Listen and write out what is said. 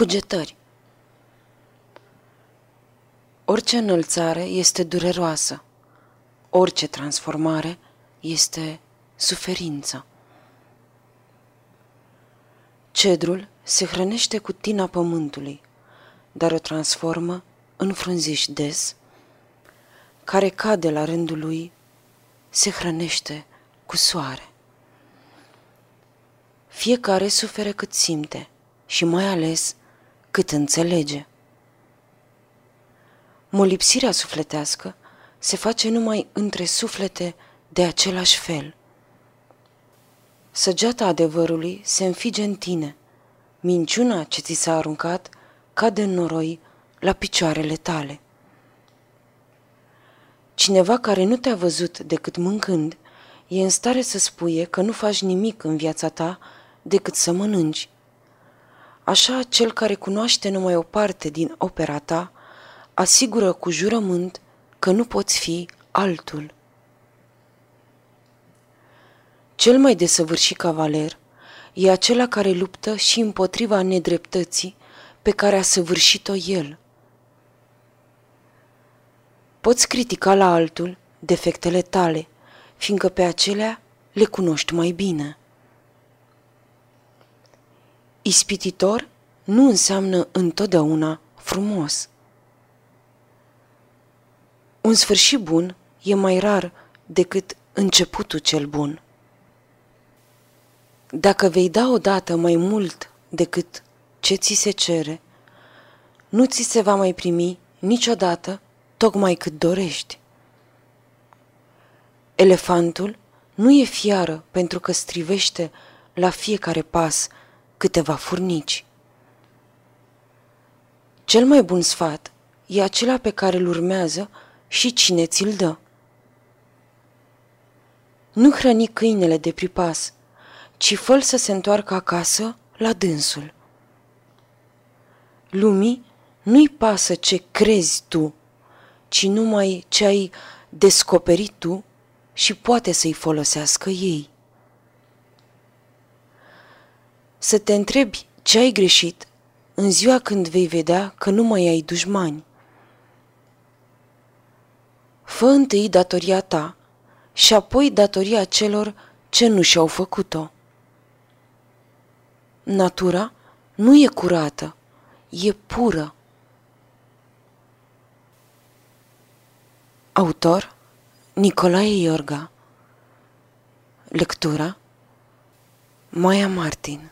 Cugetări Orice înălțare este dureroasă, orice transformare este suferință. Cedrul se hrănește cu tina pământului, dar o transformă în frunziș des, care cade la rândul lui, se hrănește cu soare. Fiecare suferă cât simte și mai ales cât înțelege. Molipsirea sufletească se face numai între suflete de același fel. Săgeata adevărului se înfige în tine. Minciuna ce ți s-a aruncat cade în noroi la picioarele tale. Cineva care nu te-a văzut decât mâncând e în stare să spuie că nu faci nimic în viața ta decât să mănânci. Așa cel care cunoaște numai o parte din opera ta asigură cu jurământ că nu poți fi altul. Cel mai desăvârșit cavaler e acela care luptă și împotriva nedreptății pe care a săvârșit-o el. Poți critica la altul defectele tale, fiindcă pe acelea le cunoști mai bine. Ispititor nu înseamnă întotdeauna frumos. Un sfârșit bun e mai rar decât începutul cel bun. Dacă vei da odată mai mult decât ce ți se cere, nu ți se va mai primi niciodată tocmai cât dorești. Elefantul nu e fiară pentru că strivește la fiecare pas câteva furnici. Cel mai bun sfat e acela pe care îl urmează și cine ți-l dă. Nu hrăni câinele de pripas, ci fă să se întoarcă acasă la dânsul. Lumii nu-i pasă ce crezi tu, ci numai ce ai descoperit tu și poate să-i folosească ei. Să te întrebi ce ai greșit în ziua când vei vedea că nu mai ai dușmani. Fă întâi datoria ta și apoi datoria celor ce nu și-au făcut-o. Natura nu e curată, e pură. Autor Nicolae Iorga Lectura Maia Martin